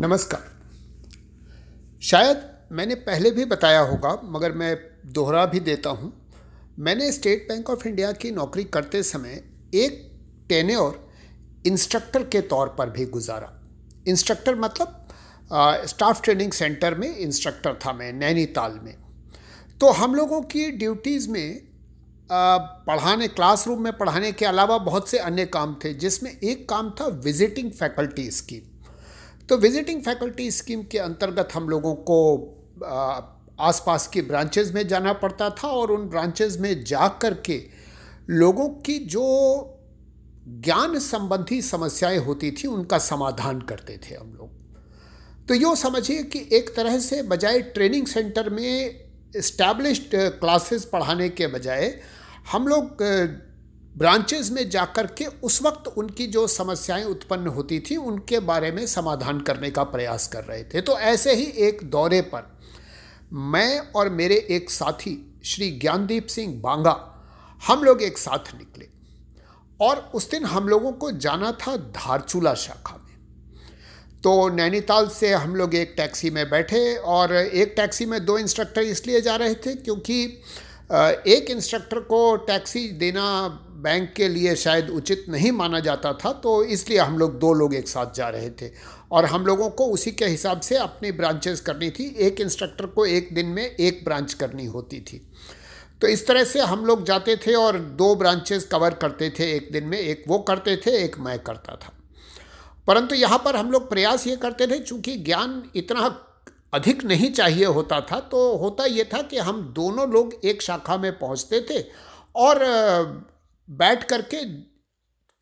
नमस्कार। शायद मैंने पहले भी बताया होगा, मगर मैं दोहरा भी देता हूँ। मैंने स्टेट बैंक ऑफ़ इंडिया की नौकरी करते समय एक टेन्योर इंस्ट्रक्टर के तौर पर भी गुजारा। इंस्ट्रक्टर मतलब स्टाफ ट्रेनिंग सेंटर में इंस्ट्रक्टर था मैं, नैनीताल में। तो हम लोगों की ड्यूटीज़ में पढ़ाने, क्लासरूम में पढ़ाने के अलावा बहुत से अन्य काम थे, जिसमें एक काम था विजिटिंग फैकल्टी स्कीम तो विजिटिंग फैकल्टी स्कीम के अंतर्गत हम लोगों को आसपास की ब्रांचेज में जाना पड़ता था और उन ब्रांचेज में जा कर के लोगों की जो ज्ञान संबंधी समस्याएँ होती थी, उनका समाधान करते थे हम लोग। तो यो समझिए कि एक तरह से बजाय ट्रेनिंग सेंटर में इस्टेब्लिश्ड क्लासेस पढ़ाने के बजाय, हम लोग ब्रांचेस में जाकर के उस वक्त उनकी जो समस्याएँ उत्पन्न होती थी, उनके बारे में समाधान करने का प्रयास कर रहे थे। तो ऐसे ही एक दौरे पर मैं और मेरे एक साथी, श्री ज्ञानदीप सिंह बांगा, हम लोग एक साथ निकले। और उस दिन हम लोगों को जाना था धारचूला शाखा में। तो नैनीताल से हम लोग एक टैक्सी में बैठे और एक टैक्सी में दो इंस्ट्रक्टर इसलिए जा रहे थे क्योंकि एक इंस्ट्रक्टर को टैक्सी देना बैंक के लिए शायद उचित नहीं माना जाता था तो इसलिए हम लोग दो लोग एक साथ जा रहे थे। और हम लोगों को उसी के हिसाब से अपनी ब्रांचेस करनी थी। एक इंस्ट्रक्टर को एक दिन में एक ब्रांच करनी होती थी। तो इस तरह से हम लोग जाते थे और दो ब्रांचेस कवर करते थे एक दिन में। एक वो करते थे, एक मैं करता था। परंतु यहाँ पर हम लोग प्रयास ये करते थे, चूँकि ज्ञान इतना अधिक नहीं चाहिए होता था तो होता ये था कि हम दोनों लोग एक शाखा में पहुँचते थे। और बैठ करके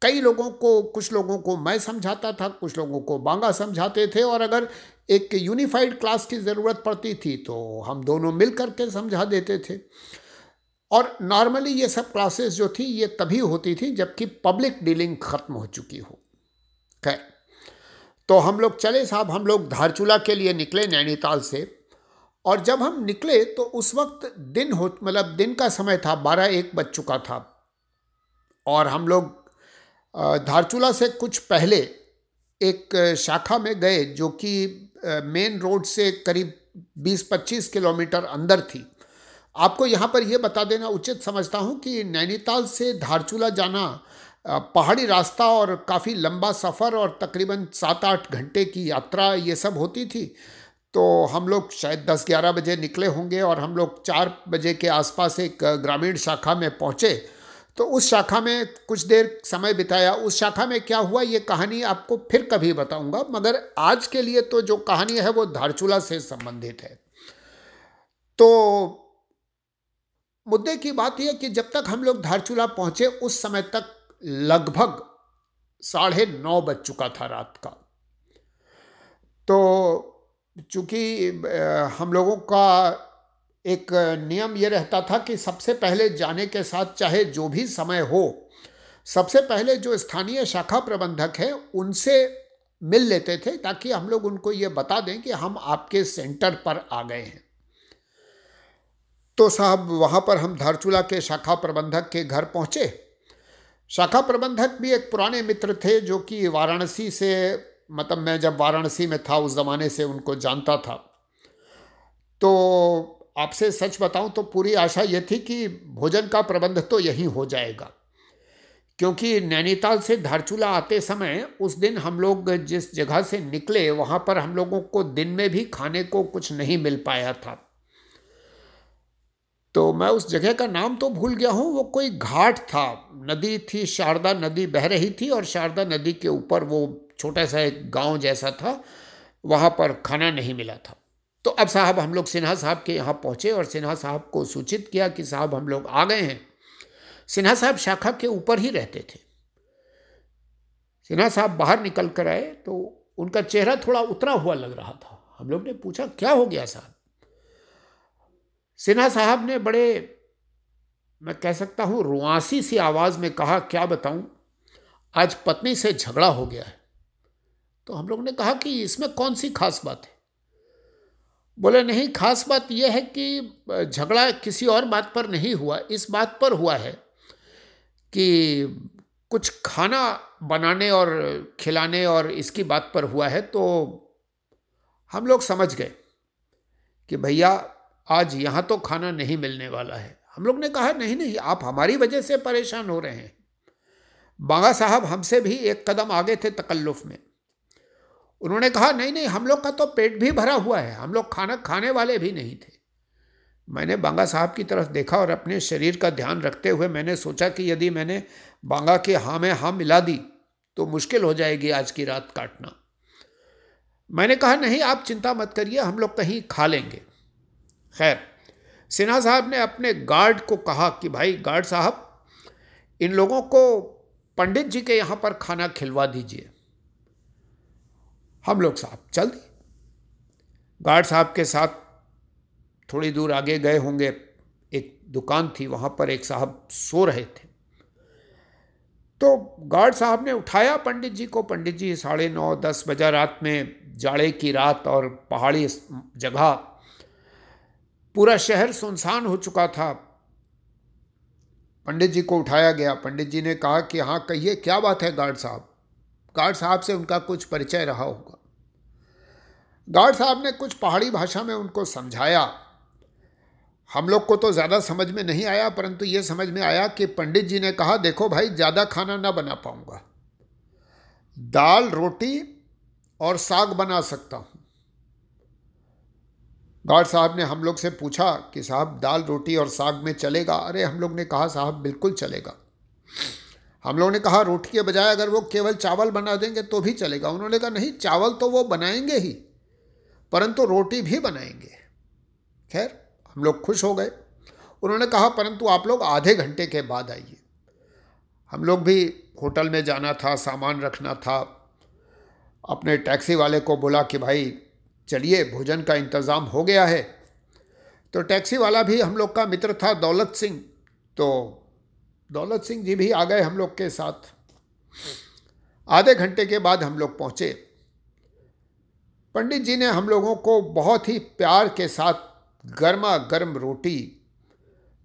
कई लोगों को, कुछ लोगों को मैं समझाता था, कुछ लोगों को बांगा समझाते थे और अगर एक यूनिफाइड क्लास की ज़रूरत पड़ती थी तो हम दोनों मिल करके समझा देते थे। और नॉर्मली ये सब क्लासेस जो थी, ये तभी होती थी जबकि पब्लिक डीलिंग ख़त्म हो चुकी हो। खैर तो हम लोग चले साहब, हम लोग धारचूला के लिए निकले नैनीताल से और जब हम निकले तो उस वक्त दिन हो मतलब दिन का समय था, बारह एक बज चुका था। और हम लोग धारचूला से कुछ पहले एक शाखा में गए जो कि मेन रोड से करीब 20-25 किलोमीटर अंदर थी। आपको यहाँ पर यह बता देना उचित समझता हूँ कि नैनीताल से धारचूला जाना पहाड़ी रास्ता और काफ़ी लंबा सफ़र और तकरीबन सात आठ घंटे की यात्रा ये सब होती थी तो हम लोग शायद दस ग्यारह बजे निकले होंगे और हम लोग चार बजे के आसपास एक ग्रामीण शाखा में पहुँचे। तो उस शाखा में कुछ देर समय बिताया। उस शाखा में क्या हुआ? ये कहानी आपको फिर कभी बताऊँगा, मगर आज के लिए तो जो कहानी है वो धारचूला से संबंधित है। तो मुद्दे की बात यह कि जब तक हम लोग धारचूला पहुँचे, उस समय तक लगभग साढ़े नौ बज चुका था रात का। तो चूँकि हम लोगों का एक नियम ये रहता था कि सबसे पहले जाने के साथ चाहे जो भी समय हो, सबसे पहले जो स्थानीय शाखा प्रबंधक है, उनसे मिल लेते थे ताकि हम लोग उनको ये बता दें कि हम आपके सेंटर पर आ गए हैं। तो साहब, वहाँ पर हम धारचूला के शाखा प्रबंधक के घर पहुँचे। शाखा प्रबंधक भी एक पुराने मित्र थे जो कि वाराणसी से मतलब मैं जब वाराणसी में था, उस ज़माने से उनको जानता था। तो आपसे सच बताऊँ तो पूरी आशा ये थी कि भोजन का प्रबंध तो यहीं हो जाएगा। क्योंकि नैनीताल से धारचूला आते समय उस दिन हम लोग जिस जगह से निकले, वहाँ पर हम लोगों को दिन में भी खाने को कुछ नहीं मिल पाया था। तो मैं उस जगह का नाम तो भूल गया हूँ, वो कोई घाट था। नदी थी, शारदा नदी बह रही थी और शारदा नदी के ऊपर वो छोटा सा एक गाँव जैसा था, वहाँ पर खाना नहीं मिला था। तो अब साहब हम लोग सिन्हा साहब के यहाँ पहुँचे और सिन्हा साहब को सूचित किया कि साहब हम लोग आ गए हैं। सिन्हा साहब शाखा के ऊपर ही रहते थे। सिन्हा साहब बाहर निकल कर आए तो उनका चेहरा थोड़ा उतरा हुआ लग रहा था। हम लोग ने पूछा, क्या हो गया साहब? सिन्हा साहब ने बड़े, मैं कह सकता हूँ, रुआसी सी आवाज़ में कहा, क्या बताऊँ? आज पत्नी से झगड़ा हो गया है। तो हम लोग ने कहा कि इसमें कौन सी खास बात है? बोले, नहीं, खास बात यह है कि झगड़ा किसी और बात पर नहीं हुआ। इस बात पर हुआ है कि कुछ खाना बनाने और खिलाने और इसकी बात पर हुआ है तो हम लोग समझ गए कि भैया, आज यहाँ तो खाना नहीं मिलने वाला है। हम लोग ने कहा, नहीं नहीं, आप हमारी वजह से परेशान हो रहे हैं। बांगा साहब हमसे भी एक कदम आगे थे तकल्लुफ में। उन्होंने कहा, नहीं नहीं, हम लोग का तो पेट भी भरा हुआ है, हम लोग खाना खाने वाले भी नहीं थे। मैंने बांगा साहब की तरफ़ देखा और अपने शरीर का ध्यान रखते हुए मैंने सोचा कि यदि मैंने बांगा के हाँ में हाँ मिला दी तो मुश्किल हो जाएगी आज की रात काटना। मैंने कहा, नहीं, आप चिंता मत करिए, हम लोग कहीं खा लेंगे। खैर, सिन्हा साहब ने अपने गार्ड को कहा कि, भाई, गार्ड साहब, इन लोगों को पंडित जी के यहाँ पर खाना खिलवा दीजिए। हम लोग साहब, चल दिए गार्ड साहब के साथ थोड़ी दूर आगे गए होंगे। एक दुकान थी, वहाँ पर एक साहब सो रहे थे। तो गार्ड साहब ने उठाया पंडित जी को। पंडित जी, साढ़े नौ, दस बजा रात में जाड़े की रात और पहाड़ी जगह, पूरा शहर सुनसान हो चुका था। पंडित जी को उठाया गया। पंडित जी ने कहा कि हाँ कहिए, क्या बात है गार्ड साहब? गार्ड साहब से उनका कुछ परिचय रहा होगा। गार्ड साहब ने कुछ पहाड़ी भाषा में उनको समझाया। हम लोग को तो ज़्यादा समझ में नहीं आया, परंतु ये समझ में आया कि पंडित जी ने कहा, देखो भाई, ज़्यादा खाना ना बना पाऊँगा। दाल, रोटी और साग बना सकता हूँ। गार्ड साहब ने हम लोग से पूछा कि साहब, दाल, रोटी और साग में चलेगा? अरे, हम लोग ने कहा, साहब, बिल्कुल चलेगा। हम लोग ने कहा, रोटी के बजाय अगर वो केवल चावल बना देंगे तो भी चलेगा। उन्होंने कहा, नहीं, चावल तो वो बनाएँगे ही। परंतु रोटी भी बनाएँगे। खैर, हम लोग खुश हो गए। उन्होंने कहा, परंतु आप लोग आधे घंटे के बाद आइए। हम लोग भी होटल में जाना था, सामान रखना था। अपने टैक्सी वाले को बोला कि, भाई, चलिए, भोजन का इंतज़ाम हो गया है। तो टैक्सी वाला भी हम लोग का मित्र था दौलत सिंह। तो दौलत सिंह जी भी आ गए हम लोग के साथ। आधे घंटे के बाद हम लोग पहुँचे। पंडित जी ने हम लोगों को बहुत ही प्यार के साथ गर्मा गर्म रोटी,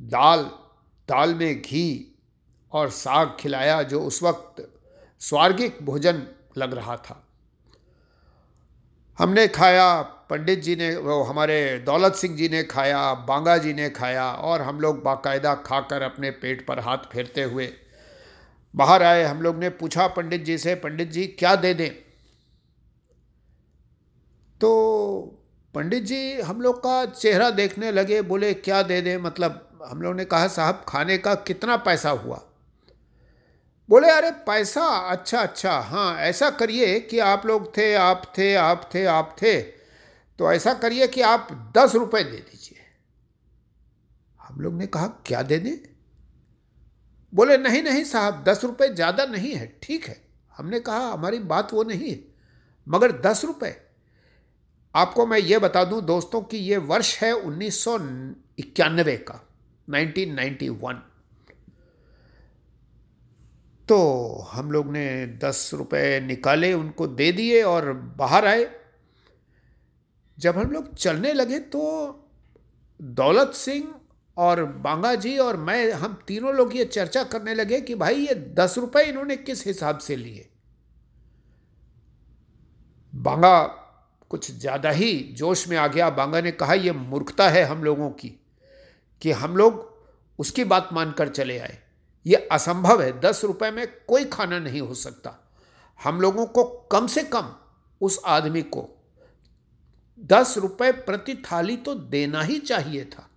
दाल दाल में घी और साग खिलाया, जो उस वक्त स्वर्गिक भोजन लग रहा था। हमने खाया, पंडित जी ने, वो हमारे दौलत सिंह जी ने खाया, बांगा जी ने खाया और हम लोग बाकायदा खाकर अपने पेट पर हाथ फेरते हुए बाहर आए। हम लोग ने पूछा पंडित जी से, पंडित जी, क्या दे दें? तो पंडित जी हम लोग का चेहरा देखने लगे, बोले, क्या दे दें? मतलब हम लोग ने कहा, साहब, खाने का कितना पैसा हुआ? बोले, अरे, पैसा? अच्छा अच्छा हाँ ऐसा करिए कि आप लोग थे, आप थे आप थे आप थे तो ऐसा करिए कि आप दस रुपए दे दीजिए। हम लोग ने कहा, क्या दे दें? बोले, नहीं नहीं साहब, दस रुपये ज़्यादा नहीं है, ठीक है, हमने कहा, हमारी बात वो नहीं है, मगर दस रुपए आपको मैं ये बता दूँ दोस्तों कि ये वर्ष है उन्नीस का 1991 तो हम लोग ने दस रुपए निकाले, उनको दे दिए और बाहर आए। जब हम लोग चलने लगे तो दौलत सिंह और बांगा जी और मैं, हम तीनों लोग ये चर्चा करने लगे कि भाई ये दस रुपए इन्होंने किस हिसाब से लिए? बांगा कुछ ज़्यादा ही जोश में आ गया बांगा ने कहा यह मूर्खता है हम लोगों की, कि हम लोग उसकी बात मानकर चले आए। ये असंभव है, दस रुपए में कोई खाना नहीं हो सकता। हम लोगों को कम से कम उस आदमी को दस रुपए प्रति थाली तो देना ही चाहिए था।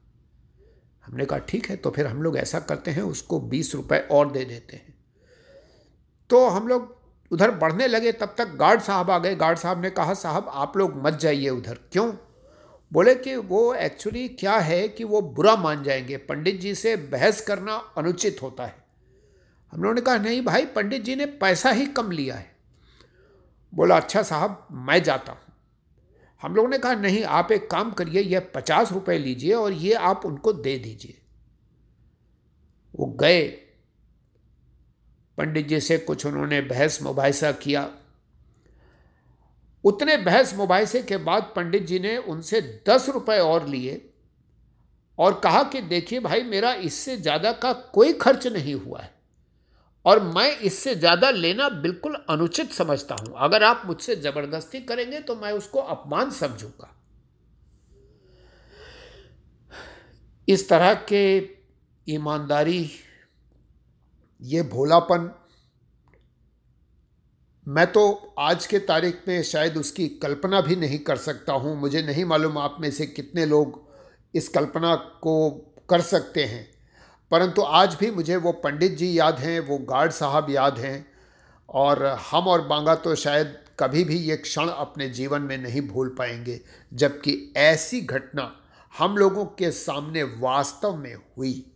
हमने कहा, ठीक है तो फिर हम लोग ऐसा करते हैं, उसको बीस रुपए और दे देते हैं। तो हम लोग उधर बढ़ने लगे, तब तक गार्ड साहब आ गए। गार्ड साहब ने कहा, साहब, आप लोग मत जाइए उधर। क्यों? बोले कि वो एक्चुअली क्या है कि वो बुरा मान जाएँगे। पंडित जी से बहस करना अनुचित होता है। हम लोगों ने कहा, नहीं भाई, पंडित जी ने पैसा ही कम लिया है। बोला अच्छा साहब, मैं जाता हूँ। हम लोगों ने कहा, नहीं, आप एक काम करिए, यह पचास रुपये लीजिए और ये आप उनको दे दीजिए। वो गए। पंडित जी से कुछ उन्होंने बहस मुबासा किया। उतने बहस मुबासे के बाद पंडित जी ने उनसे दस रुपए और लिए और कहा कि देखिए भाई, मेरा इससे ज़्यादा का कोई खर्च नहीं हुआ है और मैं इससे ज़्यादा लेना बिल्कुल अनुचित समझता हूँ। अगर आप मुझसे ज़बरदस्ती करेंगे तो मैं उसको अपमान समझूँगा। इस तरह के ईमानदारी ये भोलापन, मैं तो आज के तारीख में शायद उसकी कल्पना भी नहीं कर सकता हूँ। मुझे नहीं मालूम आप में से कितने लोग इस कल्पना को कर सकते हैं। परंतु आज भी मुझे वो पंडित जी याद हैं, वो गार्ड साहब याद हैं और हम और बांगा तो शायद कभी भी ये क्षण अपने जीवन में नहीं भूल पाएँगे, जबकि ऐसी घटना हम लोगों के सामने वास्तव में हुई।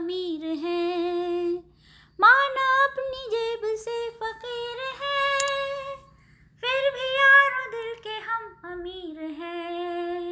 अमीर है। माना अपनी जेब से फकीर है। फिर भी यारों दिल के हम अमीर हैं।